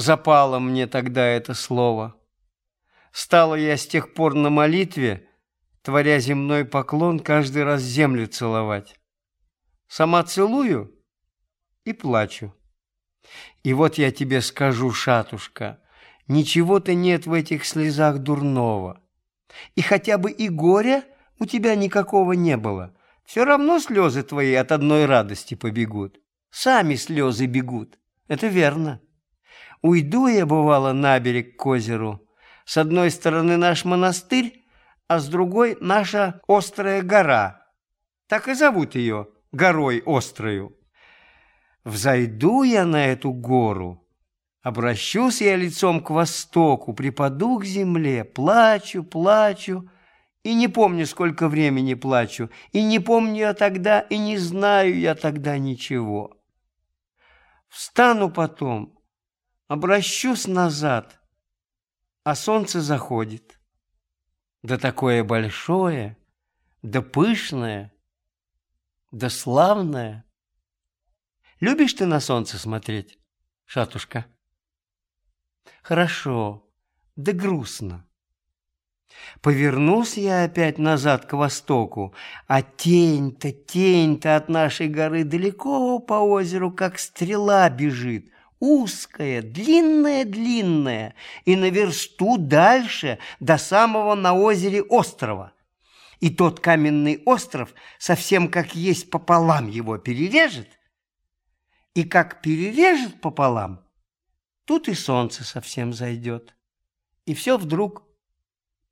Запало мне тогда это слово. Стала я с тех пор на молитве, творя земной поклон, каждый раз землю целовать. Сама целую и плачу. И вот я тебе скажу, шатушка, ничего-то нет в этих слезах дурного. И хотя бы и горя у тебя никакого не было. Все равно слезы твои от одной радости побегут. Сами слезы бегут. Это верно. Уйду я, бывало, на берег к озеру. С одной стороны наш монастырь, а с другой наша острая гора. Так и зовут ее горой острою. Взойду я на эту гору, обращусь я лицом к востоку, припаду к земле, плачу, плачу, и не помню, сколько времени плачу, и не помню я тогда, и не знаю я тогда ничего. Встану потом, обращусь назад, а солнце заходит. Да такое большое, да пышное, да славное. Любишь ты на солнце смотреть, шатушка? Хорошо, да грустно. Повернулся я опять назад к востоку, а тень-то, тень-то от нашей горы далеко по озеру, как стрела бежит, узкая, длинная-длинная, и на версту дальше, до самого на озере острова. И тот каменный остров совсем как есть пополам его перережет, и как перережет пополам, тут и солнце совсем зайдет. И все вдруг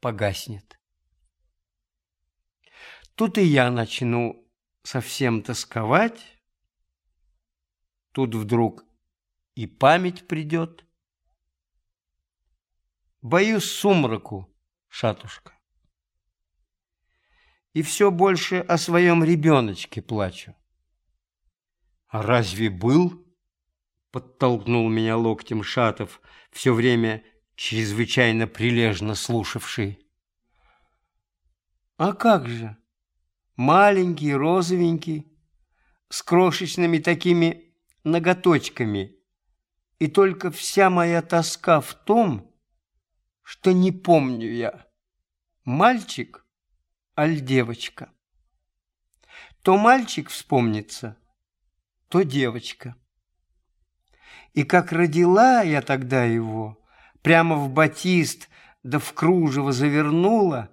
погаснет. Тут и я начну совсем тосковать, тут вдруг и память придет. Боюсь сумраку, шатушка. И все больше о своем ребеночке плачу. «А разве был?» — подтолкнул меня локтем Шатов, все время чрезвычайно прилежно слушавший. «А как же? Маленький, розовенький, с крошечными такими ноготочками. И только вся моя тоска в том, что не помню я, мальчик аль девочка. То мальчик вспомнится — то девочка. И как родила я тогда его, прямо в батист да в кружево завернула,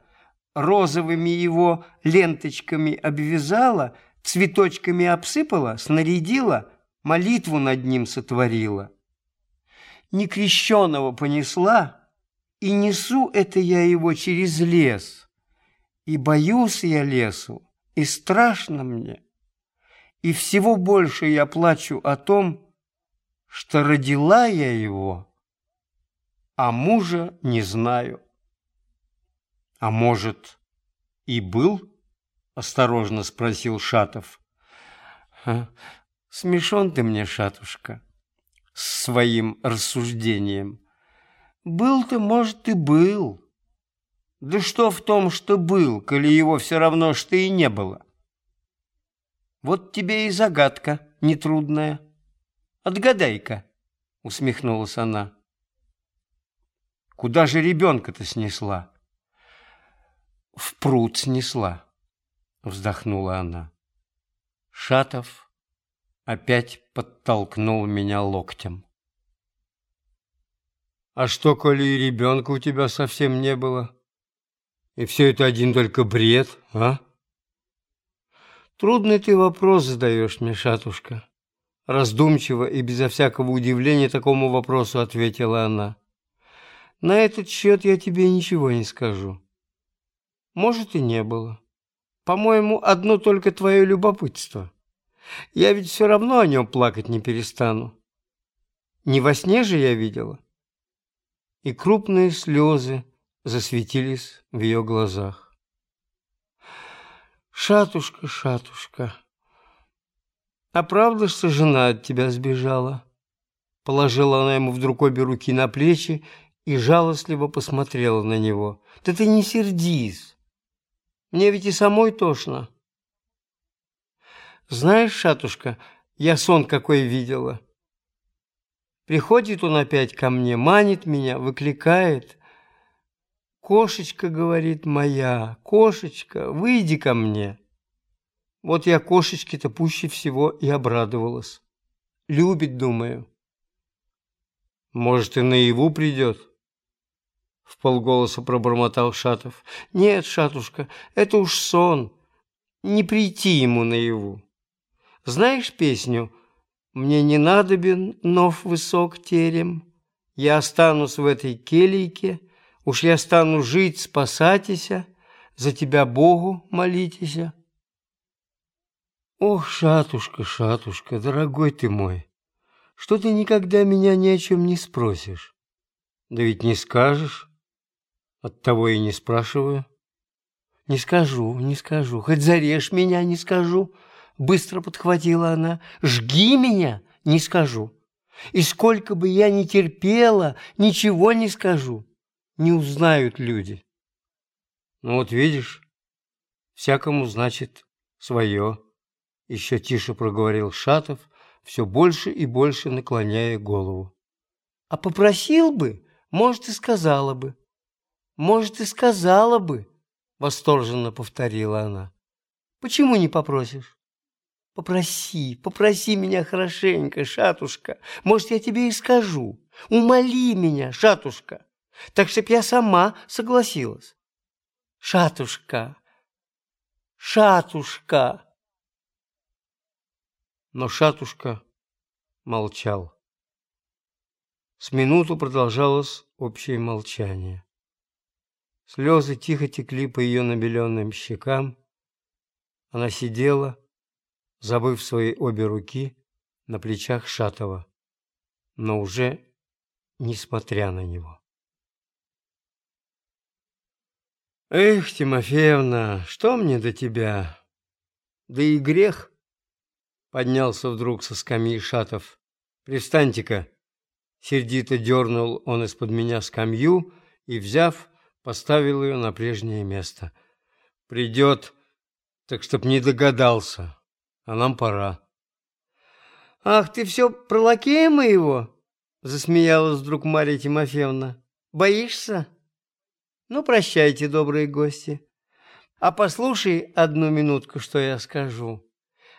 розовыми его ленточками обвязала, цветочками обсыпала, снарядила, молитву над ним сотворила. Некрещенного понесла, и несу это я его через лес. И боюсь я лесу, и страшно мне. И всего больше я плачу о том, что родила я его, а мужа не знаю. А может, и был? Осторожно спросил Шатов. Смешон ты мне, Шатушка, с своим рассуждением. Был ты, может, и был. Да что в том, что был, коли его все равно, что и не было? Вот тебе и загадка нетрудная. Отгадай-ка, усмехнулась она. Куда же ребенка-то снесла? В пруд снесла, вздохнула она. Шатов опять подтолкнул меня локтем. А что, коли и ребенка у тебя совсем не было? И все это один только бред, а? Трудный ты вопрос задаешь мне, шатушка. Раздумчиво и безо всякого удивления такому вопросу ответила она. На этот счет я тебе ничего не скажу. Может, и не было. По-моему, одно только твое любопытство. Я ведь все равно о нем плакать не перестану. Не во сне же я видела. И крупные слезы засветились в ее глазах. Шатушка, шатушка, а правда, что жена от тебя сбежала? Положила она ему вдруг обе руки на плечи и жалостливо посмотрела на него. Да ты не сердись, мне ведь и самой тошно. Знаешь, шатушка, я сон какой видела. Приходит он опять ко мне, манит меня, выкликает. «Кошечка, — говорит моя, — кошечка, выйди ко мне». Вот я кошечке-то пуще всего и обрадовалась. Любит, думаю. Может, и наяву придет? В полголоса пробормотал Шатов. Нет, Шатушка, это уж сон. Не прийти ему наяву. Знаешь песню «Мне не надобен нов высок терем, я останусь в этой келейке, уж я стану жить, спасатися, за тебя Богу молитеся». Ох, шатушка, шатушка, дорогой ты мой, что ты никогда меня ни о чем не спросишь? Да ведь не скажешь, оттого и не спрашиваю. Не скажу, не скажу, хоть зарежь меня, не скажу, быстро подхватила она. Жги меня, не скажу. И сколько бы я ни терпела, ничего не скажу. Не узнают люди. Ну вот видишь, всякому значит свое. Еще тише проговорил Шатов, все больше и больше наклоняя голову. А попросил бы, может, и сказала бы. Может, и сказала бы, восторженно повторила она. Почему не попросишь? Попроси, попроси меня хорошенько, шатушка. Может, я тебе и скажу. Умоли меня, шатушка. Так, чтоб я сама согласилась. Шатушка, шатушка. Но шатушка молчал. С минуту продолжалось общее молчание. Слезы тихо текли по ее набеленным щекам. Она сидела, забыв свои обе руки на плечах Шатова, но уже несмотря на него. «Эх, Тимофеевна, что мне до тебя? Да и грех!» Поднялся вдруг со скамьи Шатов. «Пристаньте-ка!» Сердито дернул он из-под меня скамью и, взяв, поставил ее на прежнее место. «Придет, так чтоб не догадался, а нам пора». «Ах, ты все про лакея моего?» Засмеялась вдруг Марья Тимофеевна. «Боишься?» «Ну, прощайте, добрые гости. А послушай одну минутку, что я скажу.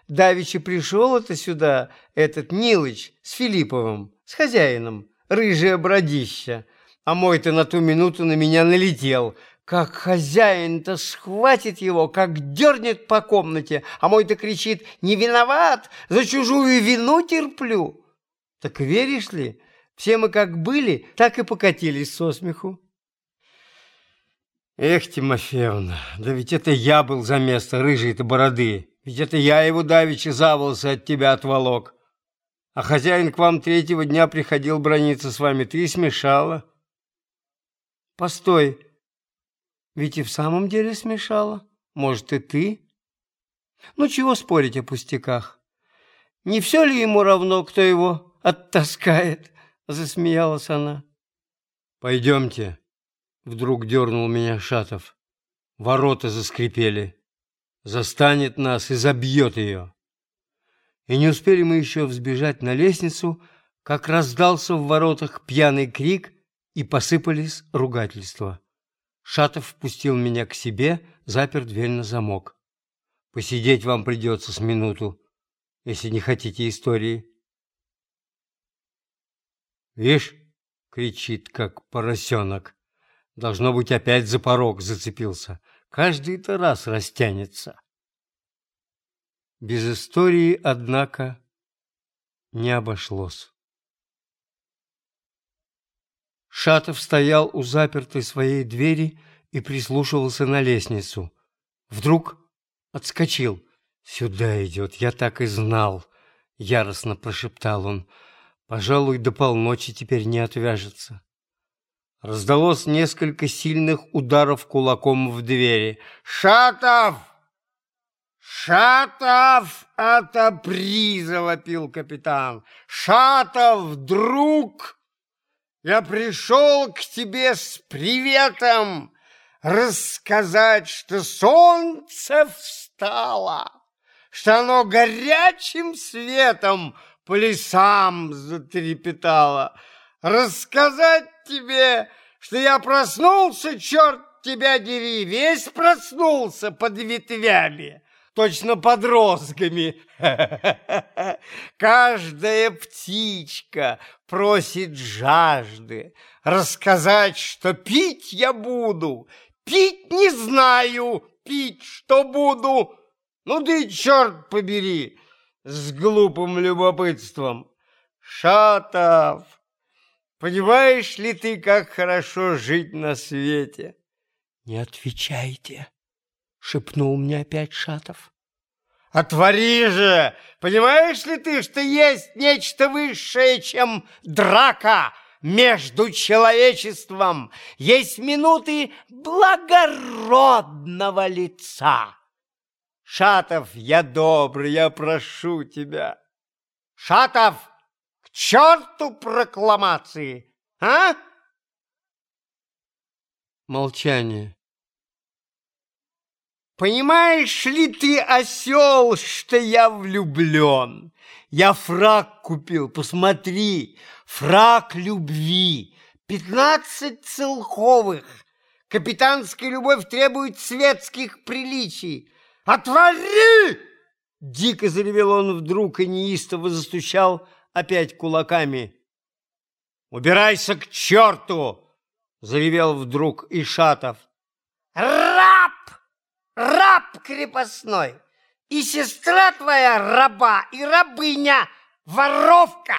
Давичи пришел это сюда, этот Нилыч, с Филипповым, с хозяином, рыжее бродища, а мой-то на ту минуту на меня налетел. Как хозяин-то схватит его, как дернет по комнате, а мой-то кричит «Не виноват, за чужую вину терплю». Так веришь ли, все мы как были, так и покатились со смеху. Эх, Тимофеевна, да ведь это я был за место рыжей-то бороды. Ведь это я его давеча за волосы от тебя отволок. А хозяин к вам третьего дня приходил брониться с вами. Ты смешала. Постой. Ведь и в самом деле смешала. Может, и ты? Ну, чего спорить о пустяках? Не все ли ему равно, кто его оттаскает? Засмеялась она. Пойдемте. Вдруг дернул меня Шатов. Ворота заскрипели. Застанет нас и забьет ее. И не успели мы еще взбежать на лестницу, как раздался в воротах пьяный крик и посыпались ругательства. Шатов впустил меня к себе, запер дверь на замок. Посидеть вам придется с минуту, если не хотите истории. «Вишь!» — кричит, как поросенок. Должно быть, опять за порог зацепился. Каждый-то раз растянется. Без истории, однако, не обошлось. Шатов стоял у запертой своей двери и прислушивался на лестницу. Вдруг отскочил. «Сюда идет, я так и знал!» — яростно прошептал он. «Пожалуй, до полночи теперь не отвяжется». Раздалось несколько сильных ударов кулаком в двери. «Шатов! Шатов, отопри!» — завопил капитан. «Шатов, друг! Я пришел к тебе с приветом рассказать, что солнце встало, что оно горячим светом по лесам затрепетала. Рассказать тебе, что я проснулся, черт тебя дери, весь проснулся под ветвями, точно под розгами. Каждая птичка просит жажды рассказать, что пить я буду, пить не знаю, пить что буду. Ну ты, черт побери, с глупым любопытством. Шатов, понимаешь ли ты, как хорошо жить на свете? Не отвечайте, шепнул мне опять Шатов. Отвори же! Понимаешь ли ты, что есть нечто высшее, чем драка между человечеством? Есть минуты благородного лица. Шатов, я добрый, я прошу тебя. Шатов, к черту прокламации, а? Молчание. Понимаешь ли ты, осел, что я влюблен? Я фраг купил, посмотри, фраг любви, пятнадцать целковых. Капитанская любовь требует светских приличий. «Отвори!» Дико заревел он вдруг и неистово застучал опять кулаками. «Убирайся к черту!» — заревел вдруг Ишатов. «Раб! Раб крепостной! И сестра твоя раба, и рабыня, воровка!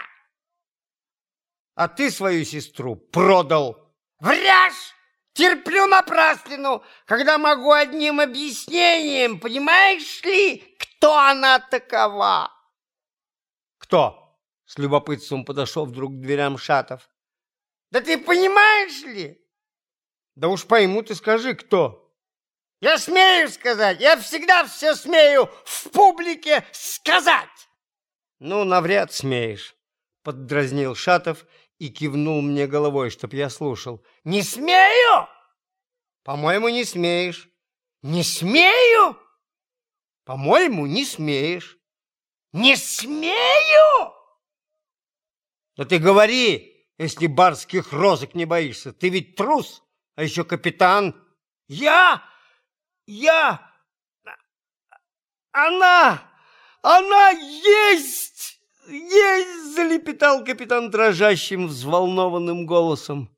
А ты свою сестру продал! Вряжь! Терплю напраслину, когда могу одним объяснением, понимаешь ли, кто она такова? Кто? С любопытством подошел вдруг к дверям Шатов. Да ты понимаешь ли? Да уж пойму, ты скажи, кто? Я смею сказать, я всегда все смею в публике сказать. Ну, навряд смеешь, поддразнил Шатов и кивнул мне головой, чтоб я слушал. «Не смею!» «По-моему, не смеешь». «Не смею?» «По-моему, не смеешь». «Не смею?» «Да ты говори, если барских розок не боишься. Ты ведь трус, а еще капитан». «Я? Я? Она? Она есть!» «Есть!» – залепетал капитан дрожащим, взволнованным голосом.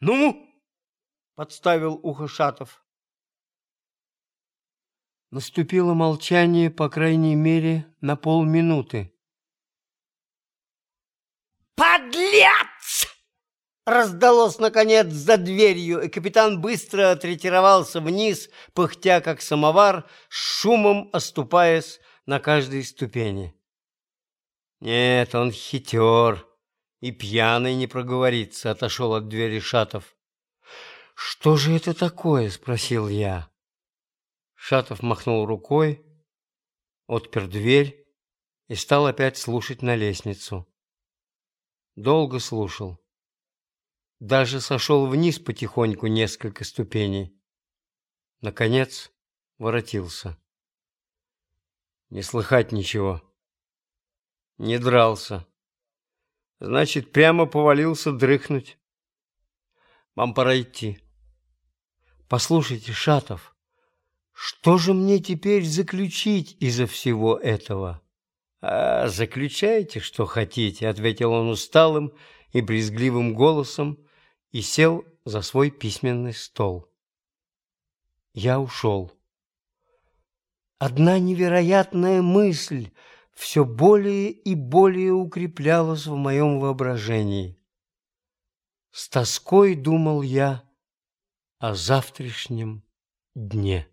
«Ну?» – подставил ухо Шатов. Наступило молчание, по крайней мере, на полминуты. «Подлец!» Раздалось, наконец, за дверью, и капитан быстро отретировался вниз, пыхтя, как самовар, с шумом оступаясь на каждой ступени. Нет, он хитер и пьяный не проговорится, отошел от двери Шатов. Что же это такое? спросил я. Шатов махнул рукой, отпер дверь и стал опять слушать на лестницу. Долго слушал. Даже сошел вниз потихоньку несколько ступеней. Наконец воротился. Не слыхать ничего. Не дрался. Значит, прямо повалился дрыхнуть. Вам пора идти. Послушайте, Шатов, что же мне теперь заключить из-за всего этого? А, заключайте, что хотите, ответил он усталым и брезгливым голосом и сел за свой письменный стол. Я ушел. Одна невероятная мысль все более и более укреплялось в моем воображении. С тоской думал я о завтрашнем дне.